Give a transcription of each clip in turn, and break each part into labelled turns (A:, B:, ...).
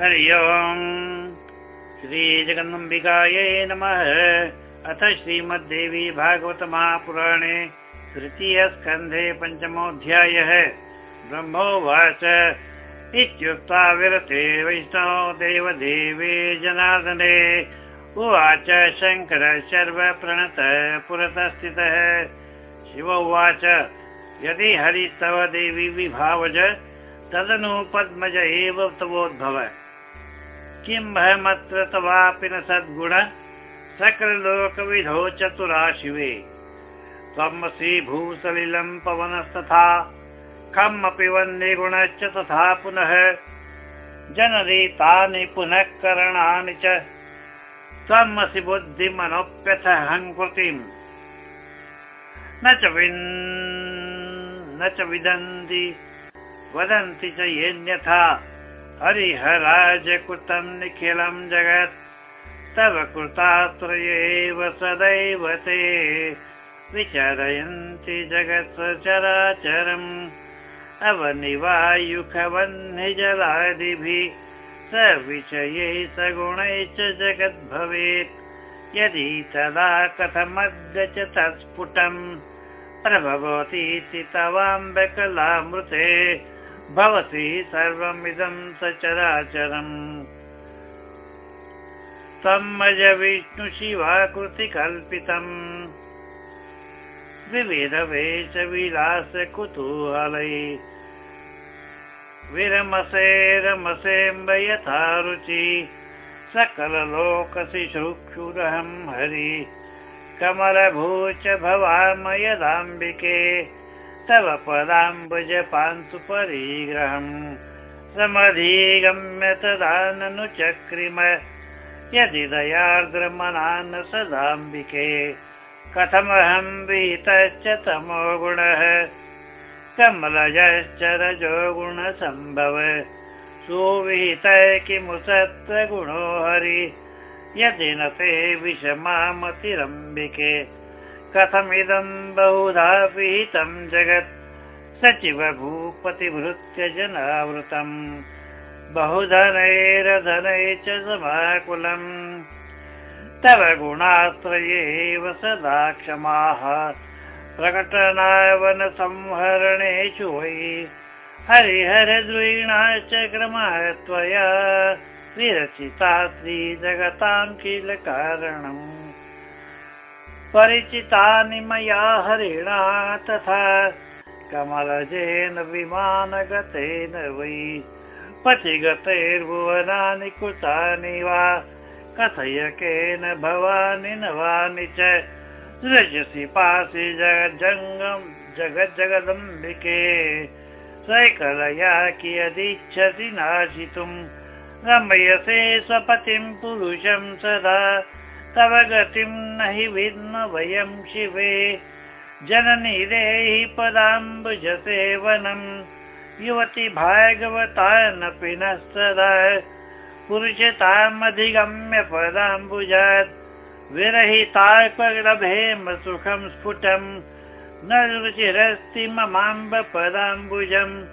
A: हरि ओम्। श्रीजगदम्बिकायै नमः। अथ श्रीमद्देवी भागवत महापुराणे तृतीयस्कन्धे पञ्चमोऽध्यायः। ब्रह्मोवाच। इत्युक्त्वा विरते वैष्णो देवदेवे जनार्दने। उवाच शङ्कर शर्वप्रणत पुरतः स्थितः शिव उवाच यदि हरिस्तव देवी विभावज तदनु पद्मज एव तवोद्भव किं भयमत्र तवापि न सद्गुण सकललोकविधौ चतुरा शिवे त्वमसि भूसलिलं पवनस्तथा खम् अपि वन्दे गुणश्च तथा पुनः जनरीतानि पुनः करणानि च। त्वमसि बुद्धिमनोप्यथ हङ्कृतिम् न च विन् न च विदन्ति वदन्ति च येऽन्यथा हरिहराज कृतं निखिलं जगत्। तव कृतात्रयेव सदैव ते। विचरयन्ति जगत् चराचरम् अवनिवायुखवह्निजलादिभिः विषये सगुणै च जगद् भवेत्। यदि तदा कथमद्य च तत्स्फुटम्। प्रभवतीति तवाम्बकलामृते भवति सर्वमिदं सचराचरम् तमज विष्णुशिवाकृति कल्पितम्। विविधवेश विलास कुतूहलै। विरमसे रमसेऽम्ब यथा रुचि। सकललोकशिशुक्षुरहं हरि। कमलभूच भवाम यदाम्बिके तव पदाम्बुज पान्तु परिग्रहम् समधिगम्य तदा ननु चक्रिम यदि दयार्द्रमनान् सदाम्बिके कथमहं विहितश्च तमो गुणः। कमलजश्च रजो गुणसम्भव सुविहितः किमु सत्त्वगुणो हरि। यदि न ते विषमामतिरम्बिके कथमिदं बहुधा विहितं जगत् सचिव भूपतिभृत्य जनावृतम् बहुधनैरधनै च समाकुलम्। तव गुणात्रयेव सदा क्षमाः। प्रकटनावन संहरणेषु वै हरिहरद्वीणाश्च क्रमः त्वया विरचिता श्रीजगतां किल कारणम् परिचितानि मया हरिणा तथा कमलजेन विमानगतेन वै पथिगतैर्भुवनानि कृतानि वा कथय केन भवानि नवानि च सृजसि पासि जगज्जङ्गम् जगज्जगदम्बिके। सैकलया कियदिच्छसि नाशितुम् रमयसे स्वपतिं पुरुषं सदा तव गतिं न हि विद्म वयं शिवे। जननी देहि पदाम्बुजसेवनम् युवति भागवतानपि नः सदा। पुरुषतामधिगम्य पदाम्बुजात् विरहिताल्पलभेम सुखं स्फुटम् न रुचिरस्ति ममाम्ब पदाम्बुजम्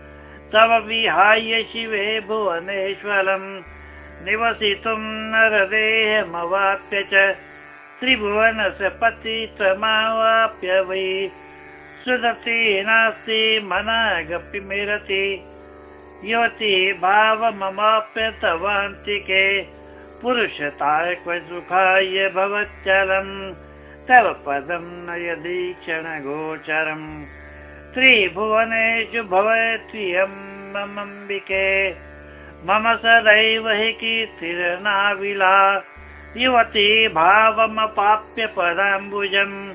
A: तव विहाय शिवे भुवनेश्वरम् निवसितुं नरदेहमवाप्य च त्रिभुवनस्य पति त्वमावाप्य वै सुदति नास्ति मनागपि मिरति। युवती भावमवाप्य तवान्तिके पुरुषताय क्व सुखाय भवच्चलम्। तव पदं न यदि क्षणगोचरम्। त्रिभुवनेषु भवत्वियं ममम्बिके मम सदैव हि कीर्तिरनाविला युवती भावमपाप्य पदाम्बुजम्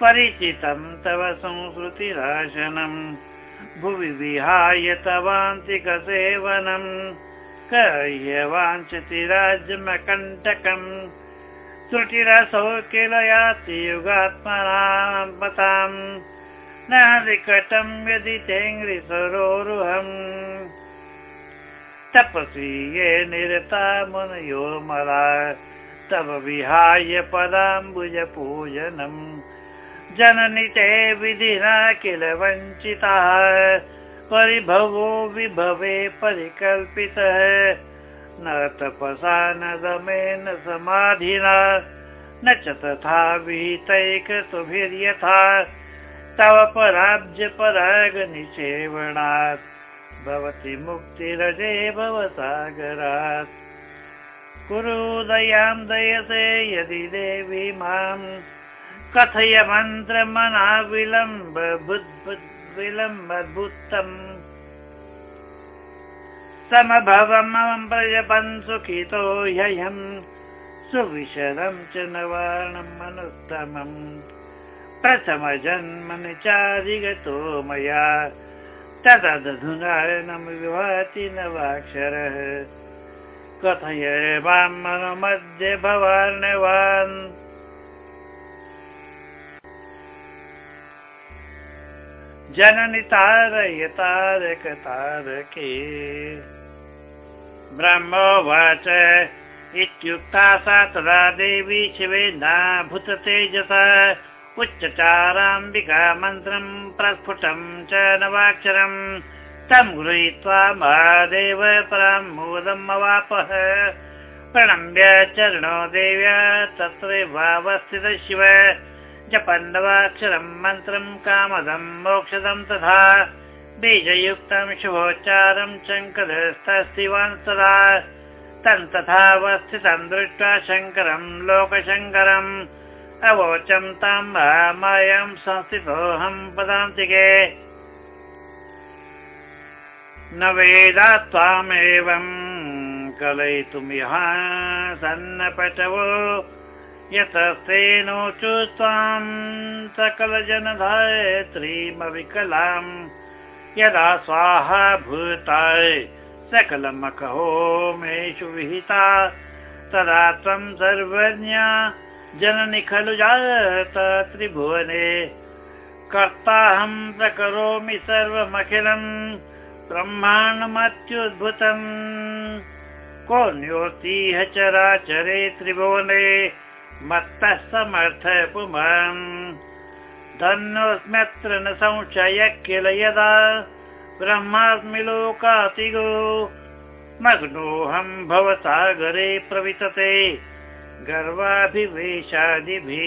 A: परिचितं तव संस्कृतिराशनम्। भुवि विहाय तवान्तिकसेवनम् क वाञ्छति राज्यमकण्टकम् त्रुटिरसौ किल याति युगात्मनाम् न निकटं यदि तेङ्ग्रिसरोरुहम् तपसि ये निरता मुनयो मला तव विहाय पदाम्बुजपूजनम्। जननि ते विधिना किल वञ्चिताः परिभवो विभवे परिकल्पितः। न तपसा न दमेन समाधिना न च तथा विहितैकसुभिर्यथा। तव पराब्ज परागनिसेवणात् भवति मुक्तिरजे भवसागरात् कुरुदयां दयसे यदि देवी माम्। कथय मन्त्रमना विलम्ब विलम्बद्भुतम् समभवं प्रजपन् सुखितो ह्ययम् सुविशदं च नवार्णम् अनुत्तमम् प्रथमजन्मनि चाधिगतो मया तदधुनायनं विभाति नवाक्षरः कथय मां मनुमध्ये भवान्यवान् जननि तारय तारकतारके ब्रह्मोवाच इत्युक्ता सा तदा देवी शिवेन्नाभूततेजसा उच्चचाराम्बिका मन्त्रम् प्रस्फुटम् च नवाक्षरम् तं गृहीत्वा महादेव मोदम् अवापः। प्रणम्य चरणो देव्या तत्रैवावस्थित शिव। जपन्नवाक्षरम् मन्त्रम् कामदम् मोक्षदम् तथा। बीजयुक्तं शुभोच्चारं शङ्करस्तस्तिवान् सदा। तं तथावस्थितं दृष्ट्वा शङ्करं लोकशङ्करम् अवोचं तां मायां संस्थितोऽहं पदान्तिके न वेदा त्वामेवं कलयितुमिह सन्नपटवो। यतस्तेनोचु त्वां सकलजनधायत्रीमविकलाम्। यदा स्वाहा भूताय सकलमकहो मेषु विहिता। तदा त्वं सर्वज्ञा जननि खलु जात त्रिभुवने। कर्ताहं प्रकरोमि सर्वमखिलम् ब्रह्माण्डमत्युद्भुतम् कोऽन्योऽस्तिह चराचरे त्रिभुवने मत्तः समर्थ पुमान् धन्योऽस्म्यत्र न संशय किल यदा ब्रह्मास्मि लोकातिगो। मग्नोऽहं भवसागरे प्रवितते गर्वाभिवेशादिभिः।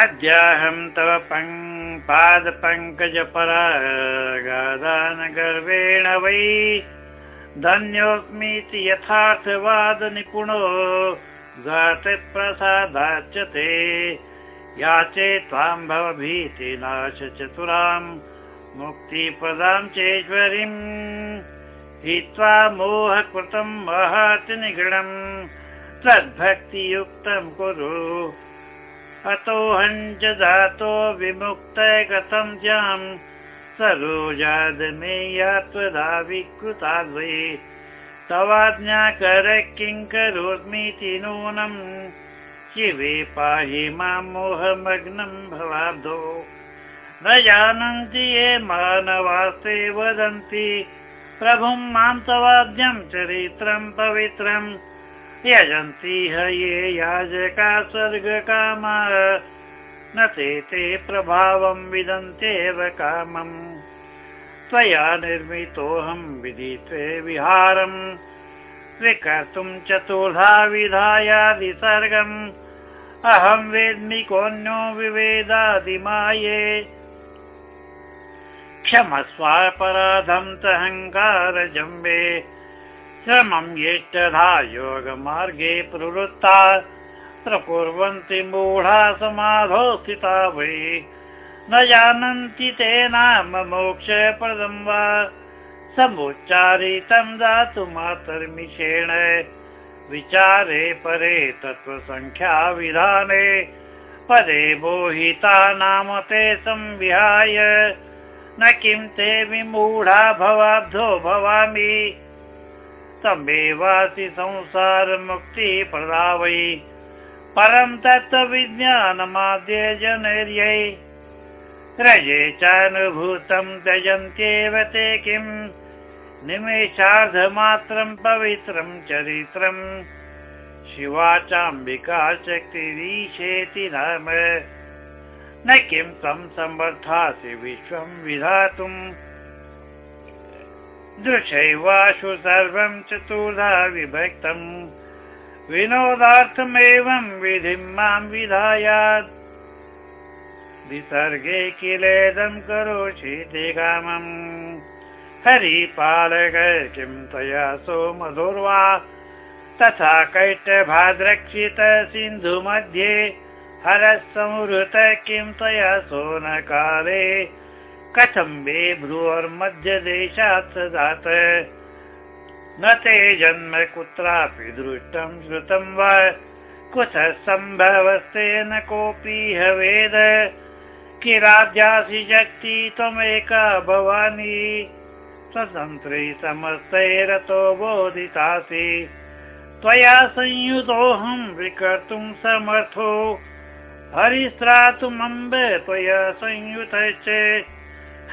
A: अद्याहं तव पादपङ्कजपरागादानगर्वेण वै धन्योऽस्मीति यथार्थवादनिपुणो प्रसादाच्यते। याचे त्वां भवभीतिनाश चतुरां मुक्तिपदां चेश्वरीम् हित्वा मोहकृतं महत् निगडम् तद्भक्तियुक्तं कुरु। अतोऽहं च धातो विमुक्त कथं स्याम् सरोजादमेया त्वदा विकृताद्वै तवाज्ञाकर किं करोमीति नूनम् शिवे पाहि मां मोहमग्नं भवाब्धो। न जानन्ति ये मानवास्ते वदन्ति प्रभुं मां तवाद्यं चरित्रं पवित्रम्। यजन्ति ह ये याजका स्वर्गकामा। न ते ते प्रभावं विदन्त्येव कामम्। त्वया निर्मितोऽहं विदित्वे विहारम्। स्वीकर्तुं चतुर्धा विधायादिसर्गम् अहं वेद्मि कोऽन्यो विवेदादिमाये क्षमस्वापराधं तहङ्कारजम्बे श्रमं येष्टधा योगमार्गे प्रवृत्ता प्रकुर्वन्ति मूढा समाधौ स्थिता वै। न जानन्ति ते नाम मोक्षप्रदं वा। समुच्चारितं दातु मातर्मिषेण। विचारे परे तत्त्वसङ्ख्याविधाने पदे मोहिता नाम ते संविहाय न किं ते विमूढा भवाब्धो भवामि। तमेवासि संसारमुक्तिप्रदा वै परं तत्त्वविज्ञानमाद्य जनैर्यै रजे चानुभूतं त्यजन्त्येव ते किम् निमेषार्धमात्रं पवित्रं चरित्रम् शिवाचाम्बिका शक्तिरीशेति नाम न किं त्वं समर्थासि विश्वं विधातुम् दृशैवाशु सर्वं चतुर्धा विभक्तम् विनोदार्थमेवं विधिं मां विधायात्। विसर्गे किलेदं करोषि ते कामम् हरिपालक किं त्वया सोमधुर्वा तथा कैटभाद्रक्षित सिन्धु हरः किं त्वया सोनकाले कथं वे भ्रुवोर्मध्यदेशात् जात न ते जन्म कुत्रापि दृष्टं श्रुतं वा कुतः सम्भवस्तेन कोऽपि हवेद। किराद्यासि शक्ति त्वमेका भवानी स्वतन्त्रे समस्तैरतो बोधितासि। त्वया संयुतोऽहं विकर्तुं समर्थो हरिस्त्रातुमम्ब त्वया संयुतश्च।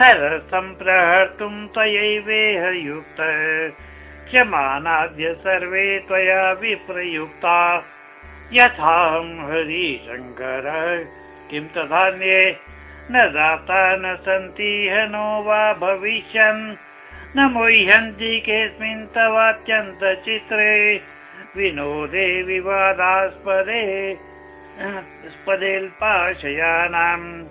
A: हर सम्प्रहर्तुं त्वयैवेह युक्त क्षमानाद्य सर्वे त्वया विप्रयुक्ता। यथाहं हरिशङ्कर किं तथान्ये? न दाता न सन्ति नो वा भविष्यन्। न मुह्यन्ति केऽस्मिन् तवात्यन्तचित्रे। विनोदे विवादास्पदे स्पदेल्पाशयानाम्।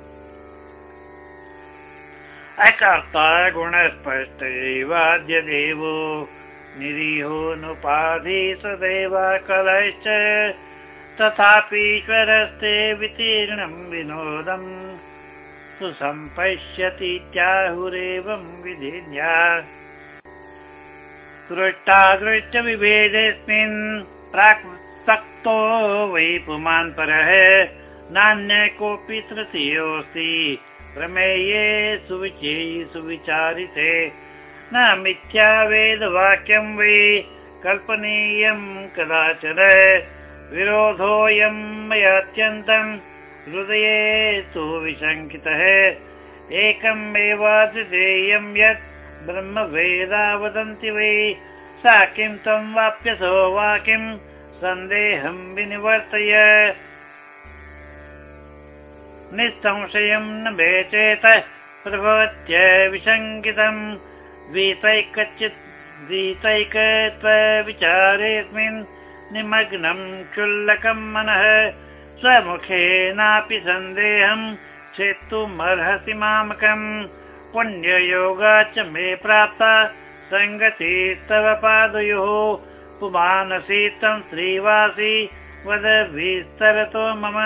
A: अकर्ता गुणस्पष्टैवाद्य देवो निरीहोनुपाधि सदैव कलश्च तथापीश्वरस्ते वितीर्णं विनोदम् सुसम्पश्यतीत्याहुरेवं विधिन्या दृष्टादृष्टविभेदेऽस्मिन् वै पुमान् परः नान्य कोऽपि तृतीयोऽस्ति प्रमेये सुविचेयि सुविचारिते। न मिथ्या वेदवाक्यं वै कल्पनीयं कदाचन। विरोधोऽयं मयात्यन्तं हृदये तु विशङ्कितः एकमेवाद्वितीयं यत् ब्रह्मवेदा वदन्ति वै। सा किं त्वं वाप्यसो वा किं सन्देहं विनिवर्तय। निःसंशयं न मे चेत प्रभवत्य विशङ्कितम् द्वितैकत्वविचारेऽस्मिन् निमग्नं क्षुल्लकं मनः। स्वमुखेनापि सन्देहं छेत्तुमर्हसि मामकम् पुण्ययोगा च मे प्राप्ता सङ्गति तव पादयोः पुमानसि तं श्रीवासि वद विस्तरतो मम।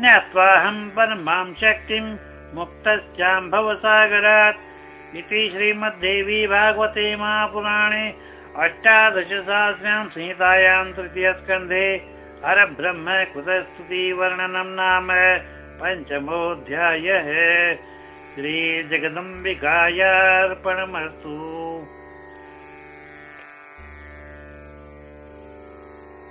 A: ज्ञात्वाहं परमां शक्तिं मुक्तश्चाम्भवसागरात्। इति श्रीमद्देवी भागवते महापुराणे अष्टादशसहस्र्यां संहितायां तृतीयस्कन्धे हरब्रह्म कुतस्तुतिवर्णनं नाम पञ्चमोऽध्यायः। श्रीजगदम्बिकायार्पणमस्तु